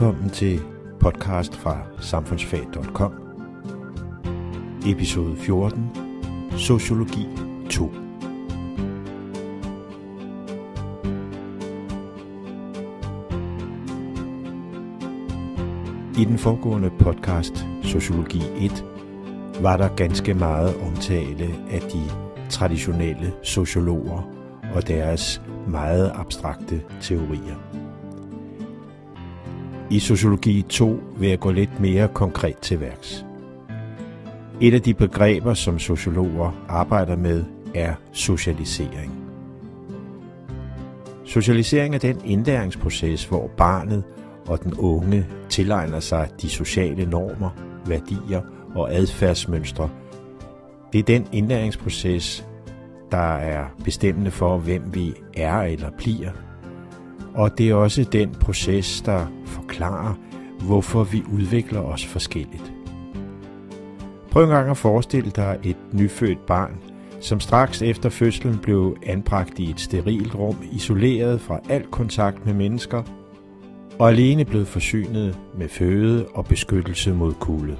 Velkommen til podcast fra samfundsfag.com. Episode 14. Sociologi 2. I den foregående podcast, Sociologi 1, var der ganske meget omtale af de traditionelle sociologer og deres meget abstrakte teorier. I Sociologi 2 vil jeg gå lidt mere konkret til værks. Et af de begreber, som sociologer arbejder med, er socialisering. Socialisering er den indlæringsproces, hvor barnet og den unge tilegner sig de sociale normer, værdier og adfærdsmønstre. Det er den indlæringsproces, der er bestemmende for, hvem vi er eller bliver. Og det er også den proces, der forklarer, hvorfor vi udvikler os forskelligt. Prøv engang at forestille dig et nyfødt barn, som straks efter fødslen blev anbragt i et sterilt rum, isoleret fra al kontakt med mennesker, og alene blev forsynet med føde og beskyttelse mod kulde.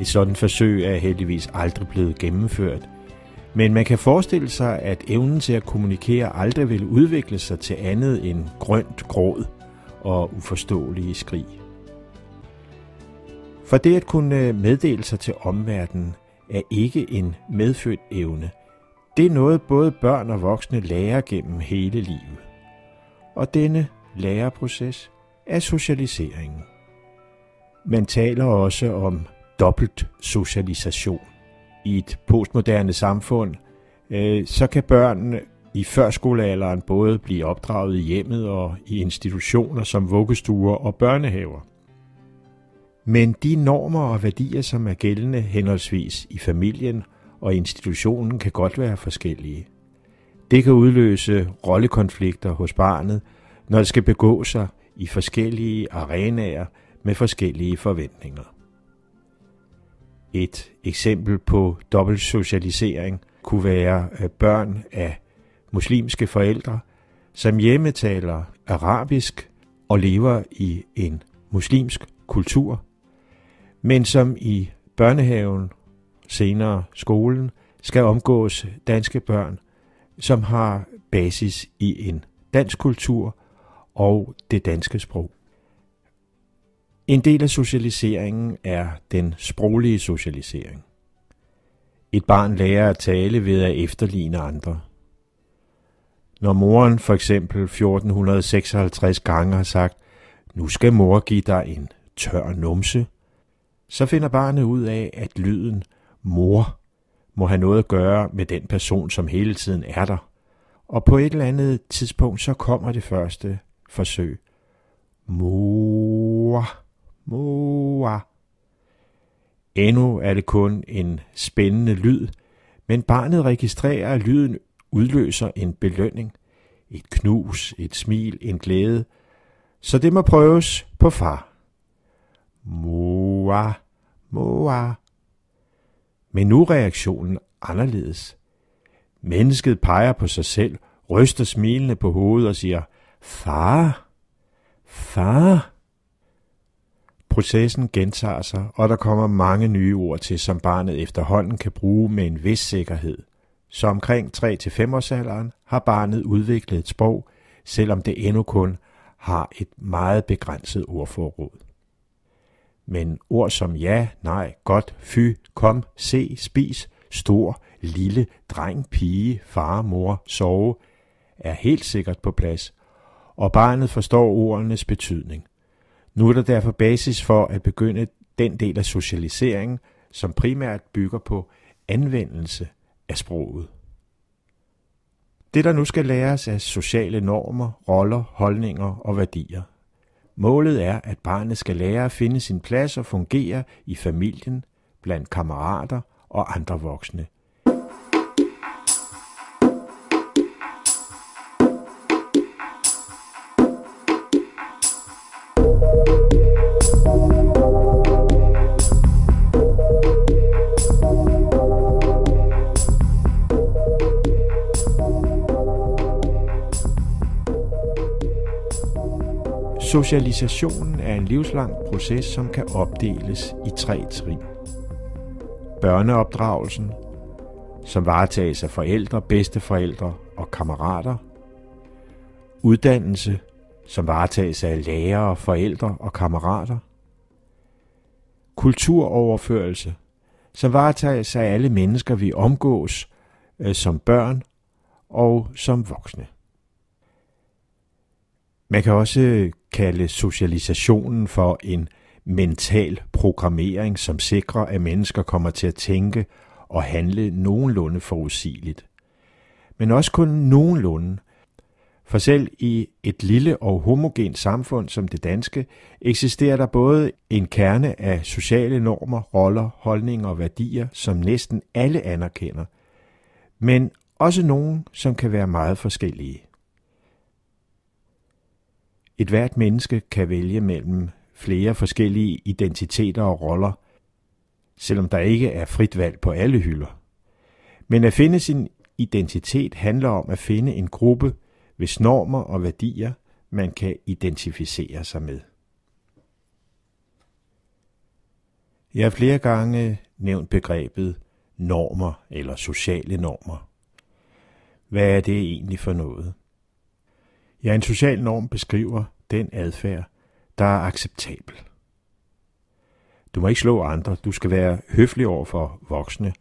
Et sådan forsøg er heldigvis aldrig blevet gennemført, men man kan forestille sig, at evnen til at kommunikere aldrig vil udvikle sig til andet end grønt gråd og uforståelige skrig. For det at kunne øh, meddele sig til omverdenen er ikke en medfødt evne. Det er noget både børn og voksne lærer gennem hele livet. Og denne læreproces er socialiseringen. Man taler også om dobbelt socialisation. I et postmoderne samfund, øh, så kan børn i førskolealderen både blive opdraget i hjemmet og i institutioner som vuggestuer og børnehaver. Men de normer og værdier, som er gældende henholdsvis i familien og institutionen, kan godt være forskellige. Det kan udløse rollekonflikter hos barnet, når det skal begå sig i forskellige arenaer med forskellige forventninger. Et eksempel på dobbelt socialisering kunne være øh, børn af muslimske forældre, som hjemme taler arabisk og lever i en muslimsk kultur, men som i børnehaven, senere skolen, skal omgås danske børn, som har basis i en dansk kultur og det danske sprog. En del af socialiseringen er den sproglige socialisering. Et barn lærer at tale ved at efterligne andre. Når moren for eksempel 1456 gange har sagt, nu skal mor give dig en tør numse, så finder barnet ud af, at lyden mor må have noget at gøre med den person, som hele tiden er der. Og på et eller andet tidspunkt, så kommer det første forsøg. Mor, Moa. Endnu er det kun en spændende lyd, men barnet registrerer, at lyden udløser en belønning. Et knus, et smil, en glæde. Så det må prøves på far. Moa, moa. Men nu er reaktionen anderledes. Mennesket peger på sig selv, ryster smilende på hovedet og siger, Far, far. Processen gentager sig, og der kommer mange nye ord til, som barnet efterhånden kan bruge med en vis sikkerhed. Så omkring 3-5 årsalderen har barnet udviklet et sprog, selvom det endnu kun har et meget begrænset ordforråd. Men ord som ja, nej, godt, fy, kom, se, spis, stor, lille, dreng, pige, far, mor, sove, er helt sikkert på plads, og barnet forstår ordenes betydning. Nu er der derfor basis for at begynde den del af socialiseringen, som primært bygger på anvendelse af sproget. Det, der nu skal læres, er sociale normer, roller, holdninger og værdier. Målet er, at barnet skal lære at finde sin plads og fungere i familien, blandt kammerater og andre voksne. Socialisationen er en livslang proces, som kan opdeles i tre trin. Børneopdragelsen, som varetages af forældre, bedsteforældre og kammerater. Uddannelse, som varetages af lærere, forældre og kammerater. Kulturoverførelse, som varetages af alle mennesker, vi omgås øh, som børn og som voksne. Man kan også øh, kalde socialisationen for en mental programmering, som sikrer, at mennesker kommer til at tænke og handle nogenlunde forudsigeligt. Men også kun nogenlunde, for selv i et lille og homogent samfund som det danske, eksisterer der både en kerne af sociale normer, roller, holdninger og værdier, som næsten alle anerkender, men også nogen, som kan være meget forskellige. Et hvert menneske kan vælge mellem flere forskellige identiteter og roller, selvom der ikke er frit valg på alle hylder. Men at finde sin identitet handler om at finde en gruppe, hvis normer og værdier man kan identificere sig med. Jeg har flere gange nævnt begrebet normer eller sociale normer. Hvad er det egentlig for noget? Ja, en social norm beskriver den adfærd, der er acceptabel. Du må ikke slå andre, du skal være høflig over for voksne.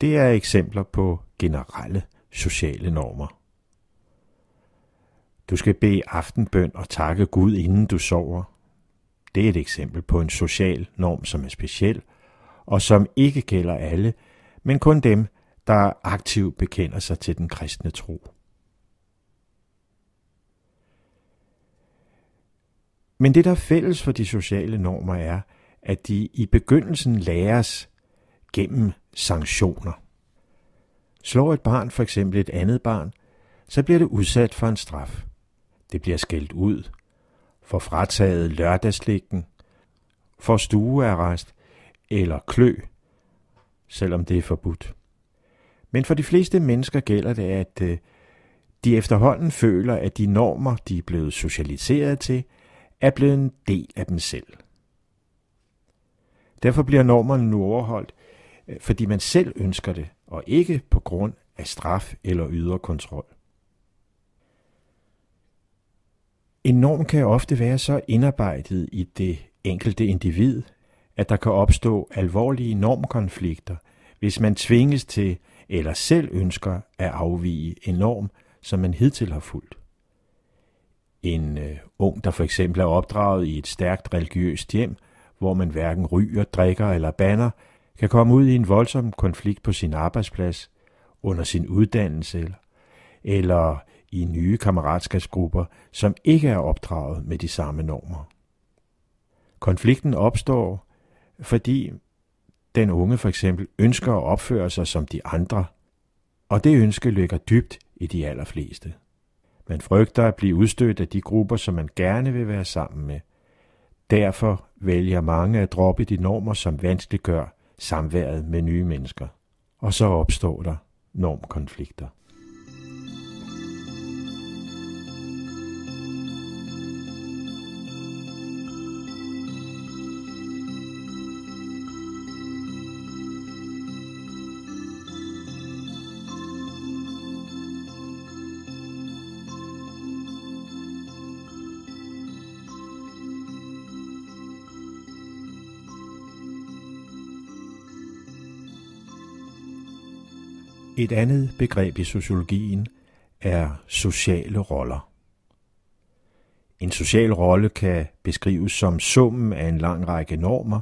Det er eksempler på generelle sociale normer. Du skal bede aftenbøn og takke Gud, inden du sover. Det er et eksempel på en social norm, som er speciel, og som ikke gælder alle, men kun dem, der aktivt bekender sig til den kristne tro. Men det, der er fælles for de sociale normer, er, at de i begyndelsen læres gennem sanktioner. Slår et barn for eksempel et andet barn, så bliver det udsat for en straf. Det bliver skældt ud, får frataget lørdagsliggen, får stuearrest eller klø, selvom det er forbudt. Men for de fleste mennesker gælder det, at øh, de efterhånden føler, at de normer, de er blevet socialiseret til, er blevet en del af dem selv. Derfor bliver normerne nu overholdt, øh, fordi man selv ønsker det, og ikke på grund af straf eller ydre kontrol. En norm kan ofte være så indarbejdet i det enkelte individ, at der kan opstå alvorlige normkonflikter, hvis man tvinges til eller selv ønsker at afvige en norm, som man hidtil har fulgt. En øh, ung, der for eksempel er opdraget i et stærkt religiøst hjem, hvor man hverken ryger, drikker eller banner, kan komme ud i en voldsom konflikt på sin arbejdsplads, under sin uddannelse eller, eller i nye kammeratskabsgrupper, som ikke er opdraget med de samme normer. Konflikten opstår, fordi den unge for eksempel ønsker at opføre sig som de andre, og det ønske ligger dybt i de allerfleste. Man frygter at blive udstødt af de grupper, som man gerne vil være sammen med. Derfor vælger mange at droppe de normer, som vanskeliggør samværet med nye mennesker. Og så opstår der normkonflikter. Et andet begreb i sociologien er sociale roller. En social rolle kan beskrives som summen af en lang række normer,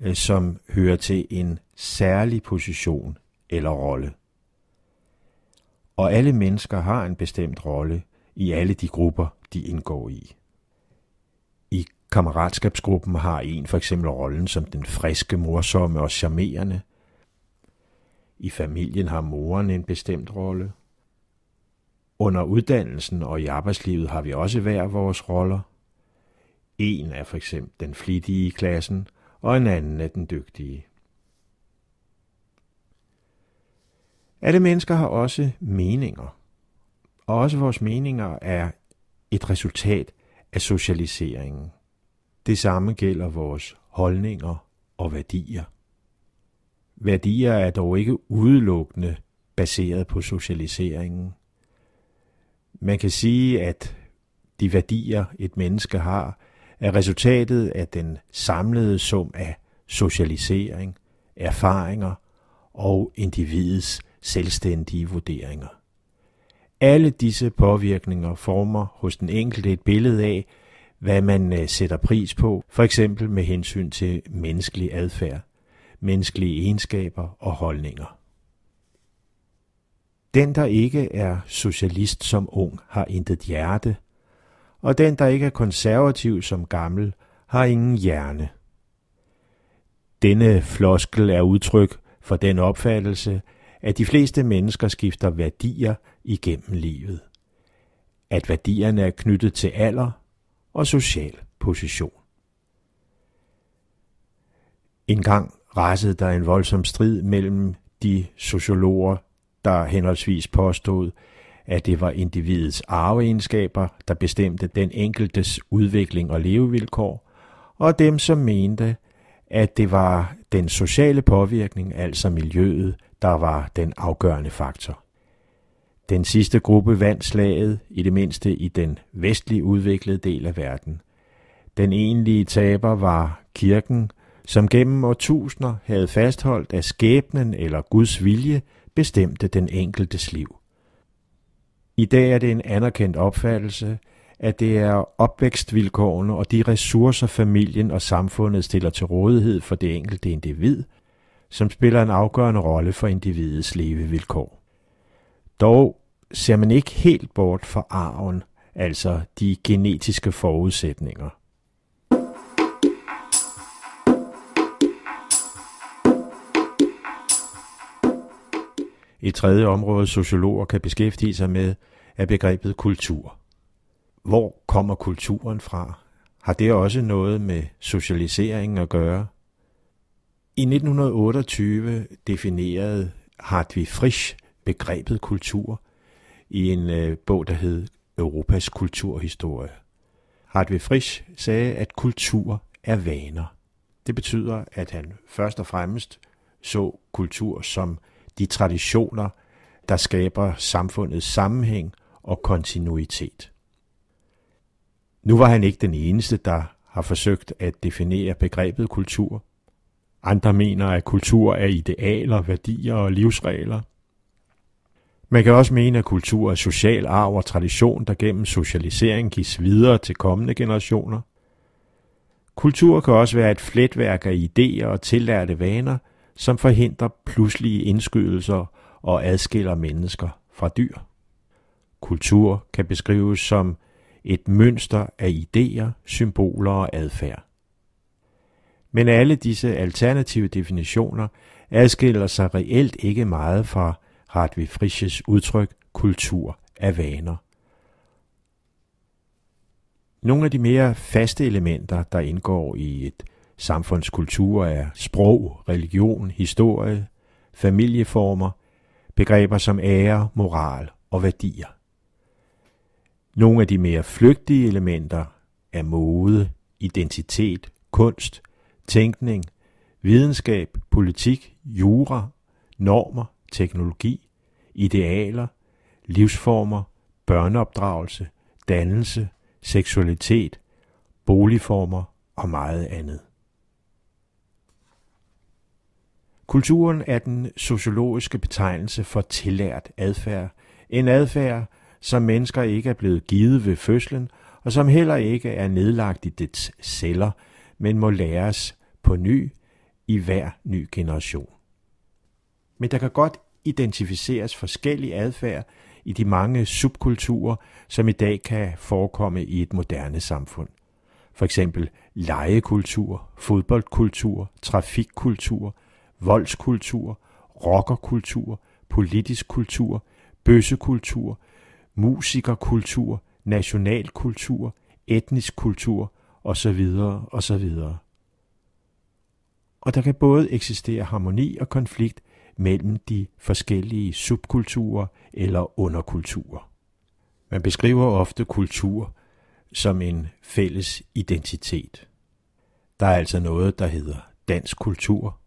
øh, som hører til en særlig position eller rolle. Og alle mennesker har en bestemt rolle i alle de grupper, de indgår i. I kammeratskabsgruppen har en for eksempel rollen som den friske, morsomme og charmerende – i familien har moren en bestemt rolle. Under uddannelsen og i arbejdslivet har vi også hver vores roller. En er for eksempel den flittige i klassen, og en anden er den dygtige. Alle mennesker har også meninger, og også vores meninger er et resultat af socialiseringen. Det samme gælder vores holdninger og værdier. Værdier er dog ikke udelukkende baseret på socialiseringen. Man kan sige, at de værdier, et menneske har, er resultatet af den samlede sum af socialisering, erfaringer og individets selvstændige vurderinger. Alle disse påvirkninger former hos den enkelte et billede af, hvad man øh, sætter pris på, for eksempel med hensyn til menneskelig adfærd, menneskelige egenskaber og holdninger. Den, der ikke er socialist som ung, har intet hjerte, og den, der ikke er konservativ som gammel, har ingen hjerne. Denne floskel er udtryk for den opfattelse, at de fleste mennesker skifter værdier igennem livet. At værdierne er knyttet til alder og social position. En gang rasede der en voldsom strid mellem de sociologer, der henholdsvis påstod, at det var individets arveegenskaber, der bestemte den enkeltes udvikling og levevilkår, og dem, som mente, at det var den sociale påvirkning, altså miljøet, der var den afgørende faktor. Den sidste gruppe vandt slaget, i det mindste i den vestlige udviklede del af verden. Den egentlige taber var kirken, som gennem årtusinder havde fastholdt, at skæbnen eller Guds vilje bestemte den enkeltes liv. I dag er det en anerkendt opfattelse, at det er opvækstvilkårene og de ressourcer, familien og samfundet stiller til rådighed for det enkelte individ, som spiller en afgørende rolle for individets levevilkår. Dog ser man ikke helt bort fra arven, altså de genetiske forudsætninger. Et tredje område, sociologer kan beskæftige sig med, er begrebet kultur. Hvor kommer kulturen fra? Har det også noget med socialiseringen at gøre? I 1928 definerede Hartwig Frisch begrebet kultur i en øh, bog, der hed Europas kulturhistorie. Hartwig Frisch sagde, at kultur er vaner. Det betyder, at han først og fremmest så kultur som de traditioner, der skaber samfundets sammenhæng og kontinuitet. Nu var han ikke den eneste, der har forsøgt at definere begrebet kultur. Andre mener, at kultur er idealer, værdier og livsregler. Man kan også mene, at kultur er social arv og tradition, der gennem socialisering gives videre til kommende generationer. Kultur kan også være et fletværk af idéer og tillærte vaner, som forhindrer pludselige indskydelser og adskiller mennesker fra dyr. Kultur kan beskrives som et mønster af idéer, symboler og adfærd. Men alle disse alternative definitioner adskiller sig reelt ikke meget fra Hartwig Frisches udtryk kultur af vaner. Nogle af de mere faste elementer, der indgår i et samfundskultur, er sprog, religion, historie, familieformer, begreber som ære, moral og værdier. Nogle af de mere flygtige elementer er mode, identitet, kunst, tænkning, videnskab, politik, jura, normer, teknologi, idealer, livsformer, børneopdragelse, dannelse, seksualitet, boligformer og meget andet. Kulturen er den sociologiske betegnelse for tillært adfærd. En adfærd, som mennesker ikke er blevet givet ved fødslen, og som heller ikke er nedlagt i dets celler, men må læres på ny i hver ny generation. Men der kan godt identificeres forskellige adfærd i de mange subkulturer, som i dag kan forekomme i et moderne samfund. For eksempel legekultur, fodboldkultur, trafikkultur, voldskultur, rockerkultur, politisk kultur, bøssekultur, musikerkultur, nationalkultur, etnisk kultur osv. osv. Og der kan både eksistere harmoni og konflikt mellem de forskellige subkulturer eller underkulturer. Man beskriver ofte kultur som en fælles identitet. Der er altså noget, der hedder dansk kultur.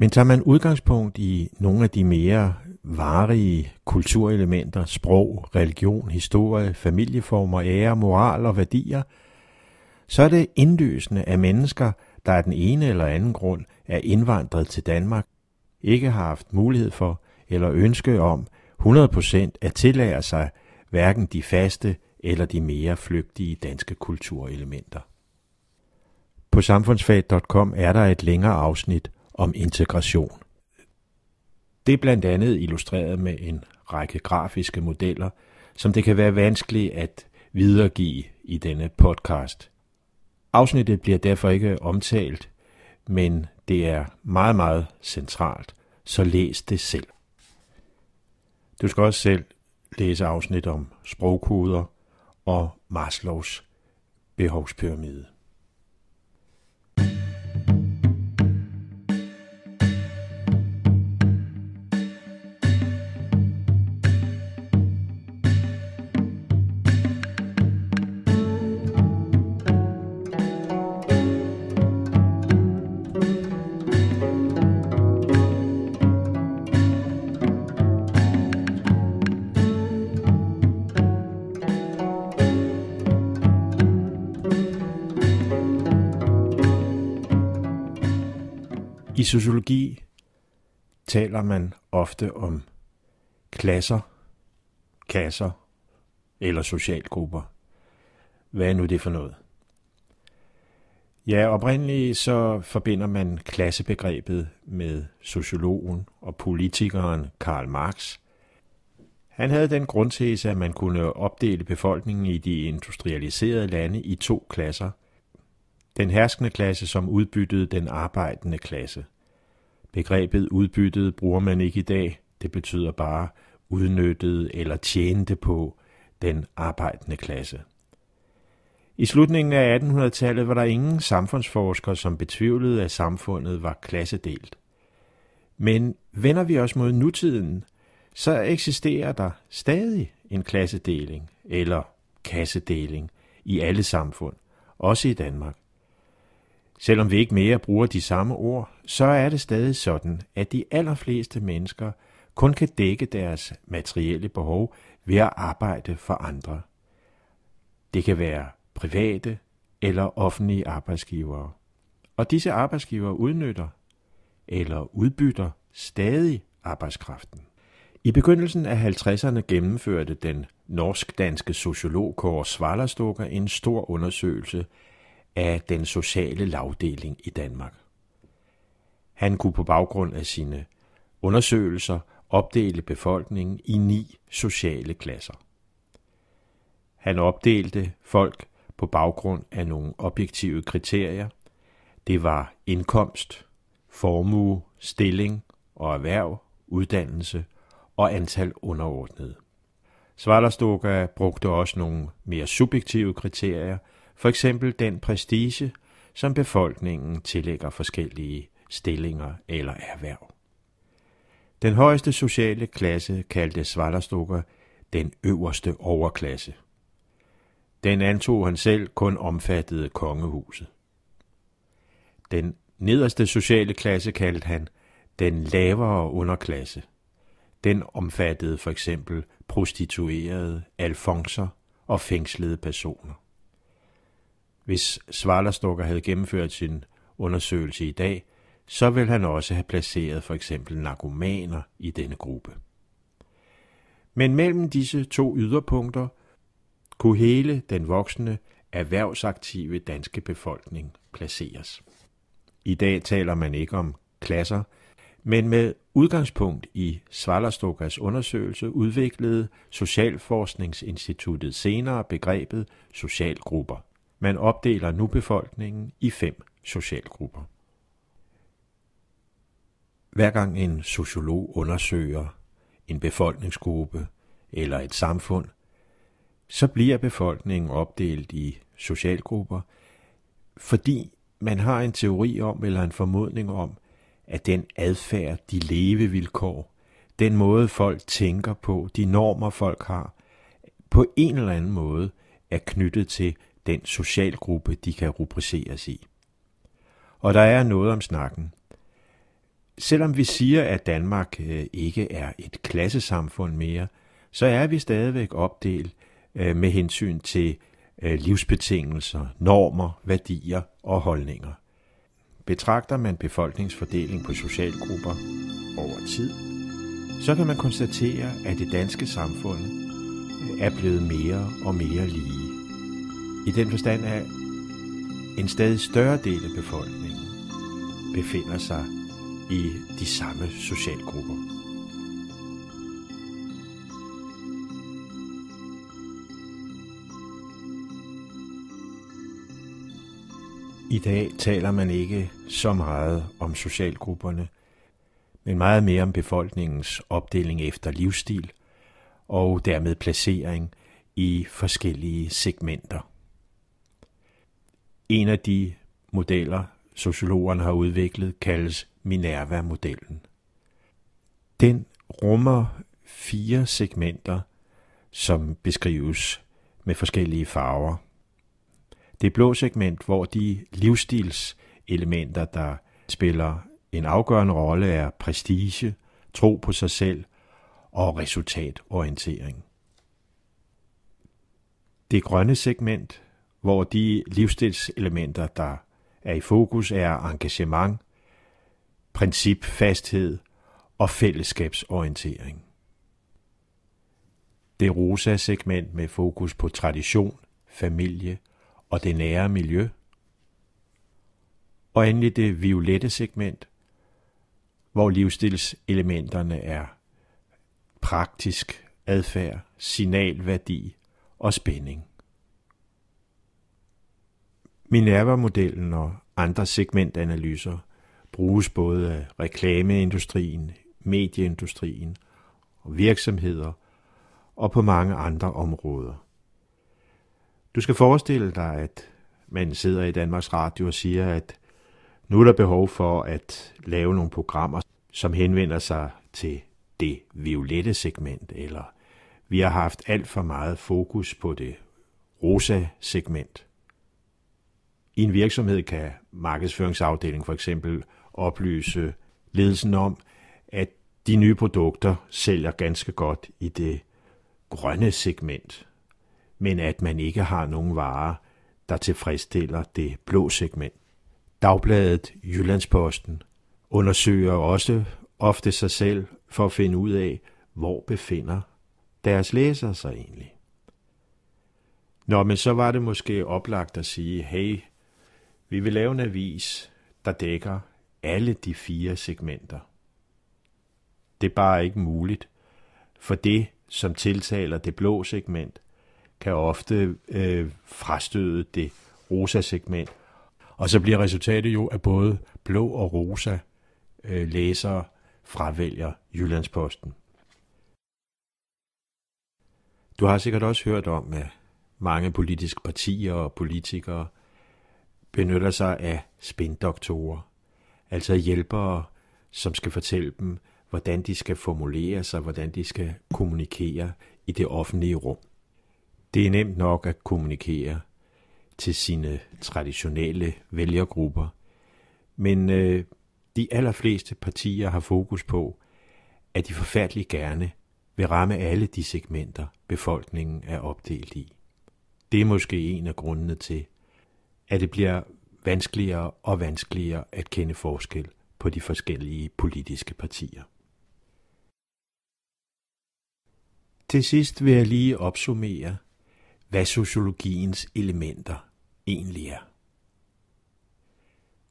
Men tager man udgangspunkt i nogle af de mere varige kulturelementer, sprog, religion, historie, familieformer, ære, moral og værdier, så er det indløsende af mennesker, der af den ene eller anden grund er indvandret til Danmark, ikke har haft mulighed for eller ønske om 100% at tillære sig hverken de faste eller de mere flygtige danske kulturelementer. På samfundsfag.com er der et længere afsnit om integration. Det er blandt andet illustreret med en række grafiske modeller, som det kan være vanskeligt at videregive i denne podcast. Afsnittet bliver derfor ikke omtalt, men det er meget, meget centralt, så læs det selv. Du skal også selv læse afsnit om sprogkoder og Maslows behovspyramide. Sociologi taler man ofte om klasser, kasser eller socialgrupper. Hvad er nu det for noget? Ja, oprindeligt så forbinder man klassebegrebet med sociologen og politikeren Karl Marx. Han havde den grundtese, at man kunne opdele befolkningen i de industrialiserede lande i to klasser – den herskende klasse, som udbyttede den arbejdende klasse. Begrebet udbyttet bruger man ikke i dag. Det betyder bare udnyttede eller tjente på den arbejdende klasse. I slutningen af 1800-tallet var der ingen samfundsforskere, som betvivlede, at samfundet var klassedelt. Men vender vi os mod nutiden, så eksisterer der stadig en klassedeling eller kassedeling i alle samfund, også i Danmark. Selvom vi ikke mere bruger de samme ord, så er det stadig sådan, at de allerfleste mennesker kun kan dække deres materielle behov ved at arbejde for andre. Det kan være private eller offentlige arbejdsgivere. Og disse arbejdsgivere udnytter eller udbytter stadig arbejdskraften. I begyndelsen af 50'erne gennemførte den norsk-danske sociolog Kåre Svallerstukker en stor undersøgelse af den sociale lavdeling i Danmark. Han kunne på baggrund af sine undersøgelser opdele befolkningen i ni sociale klasser. Han opdelte folk på baggrund af nogle objektive kriterier. Det var indkomst, formue, stilling og erhverv, uddannelse og antal underordnede. Svarterstokker brugte også nogle mere subjektive kriterier, for eksempel den prestige, som befolkningen tillægger forskellige stillinger eller erhverv. Den højeste sociale klasse kaldte Svallerstukker den øverste overklasse. Den antog han selv kun omfattede kongehuset. Den nederste sociale klasse kaldte han den lavere underklasse. Den omfattede for eksempel prostituerede, alfonser og fængslede personer. Hvis Svarlerstokker havde gennemført sin undersøgelse i dag, så vil han også have placeret for eksempel narkomaner i denne gruppe. Men mellem disse to yderpunkter kunne hele den voksne erhvervsaktive danske befolkning placeres. I dag taler man ikke om klasser, men med udgangspunkt i Svalerstokas undersøgelse udviklede Socialforskningsinstituttet senere begrebet socialgrupper. Man opdeler nu befolkningen i fem socialgrupper. Hver gang en sociolog undersøger en befolkningsgruppe eller et samfund, så bliver befolkningen opdelt i socialgrupper, fordi man har en teori om eller en formodning om, at den adfærd, de levevilkår, den måde folk tænker på, de normer folk har, på en eller anden måde er knyttet til den socialgruppe, de kan rubriceres i. Og der er noget om snakken. Selvom vi siger, at Danmark øh, ikke er et klassesamfund mere, så er vi stadigvæk opdelt øh, med hensyn til øh, livsbetingelser, normer, værdier og holdninger. Betragter man befolkningsfordeling på socialgrupper over tid, så kan man konstatere, at det danske samfund er blevet mere og mere lige. I den forstand af, en stadig større del af befolkningen befinder sig i de samme socialgrupper. I dag taler man ikke så meget om socialgrupperne, men meget mere om befolkningens opdeling efter livsstil og dermed placering i forskellige segmenter. En af de modeller, sociologerne har udviklet, kaldes Minerva-modellen. Den rummer fire segmenter, som beskrives med forskellige farver. Det blå segment, hvor de livsstilselementer, der spiller en afgørende rolle, er prestige, tro på sig selv og resultatorientering. Det grønne segment, hvor de livsstilselementer, der er i fokus, er engagement, principfasthed og fællesskabsorientering. Det rosa segment med fokus på tradition, familie og det nære miljø. Og endelig det violette segment, hvor livsstilselementerne er praktisk adfærd, signalværdi og spænding. Minerva-modellen og andre segmentanalyser bruges både af reklameindustrien, medieindustrien og virksomheder og på mange andre områder. Du skal forestille dig, at man sidder i Danmarks Radio og siger, at nu er der behov for at lave nogle programmer, som henvender sig til det violette segment, eller vi har haft alt for meget fokus på det rosa segment. I en virksomhed kan markedsføringsafdelingen for eksempel oplyse ledelsen om, at de nye produkter sælger ganske godt i det grønne segment, men at man ikke har nogen varer, der tilfredsstiller det blå segment. Dagbladet Jyllandsposten undersøger også ofte sig selv for at finde ud af, hvor befinder deres læsere sig egentlig. Nå, men så var det måske oplagt at sige, hey, vi vil lave en avis, der dækker alle de fire segmenter. Det er bare ikke muligt, for det, som tiltaler det blå segment, kan ofte øh, frastøde det rosa segment. Og så bliver resultatet jo, at både blå og rosa øh, læsere fravælger Jyllandsposten. Du har sikkert også hørt om, at mange politiske partier og politikere benytter sig af spindoktorer, altså hjælpere, som skal fortælle dem, hvordan de skal formulere sig, hvordan de skal kommunikere i det offentlige rum. Det er nemt nok at kommunikere til sine traditionelle vælgergrupper, men øh, de allerfleste partier har fokus på, at de forfærdeligt gerne vil ramme alle de segmenter, befolkningen er opdelt i. Det er måske en af grundene til, at det bliver vanskeligere og vanskeligere at kende forskel på de forskellige politiske partier. Til sidst vil jeg lige opsummere, hvad sociologiens elementer egentlig er.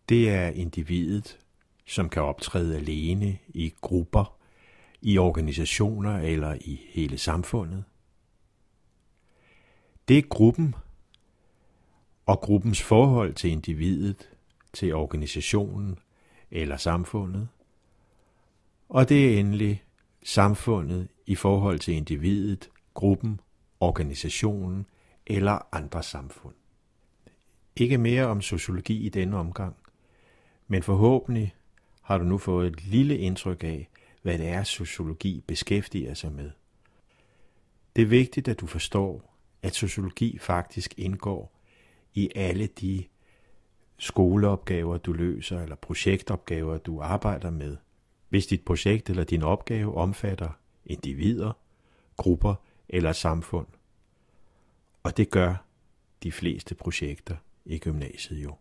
Det er individet, som kan optræde alene i grupper, i organisationer eller i hele samfundet. Det er gruppen og gruppens forhold til individet, til organisationen eller samfundet. Og det er endelig samfundet i forhold til individet, gruppen, organisationen eller andre samfund. Ikke mere om sociologi i denne omgang, men forhåbentlig har du nu fået et lille indtryk af, hvad det er, sociologi beskæftiger sig med. Det er vigtigt, at du forstår, at sociologi faktisk indgår i alle de skoleopgaver, du løser, eller projektopgaver, du arbejder med. Hvis dit projekt eller din opgave omfatter individer, grupper eller samfund. Og det gør de fleste projekter i gymnasiet jo.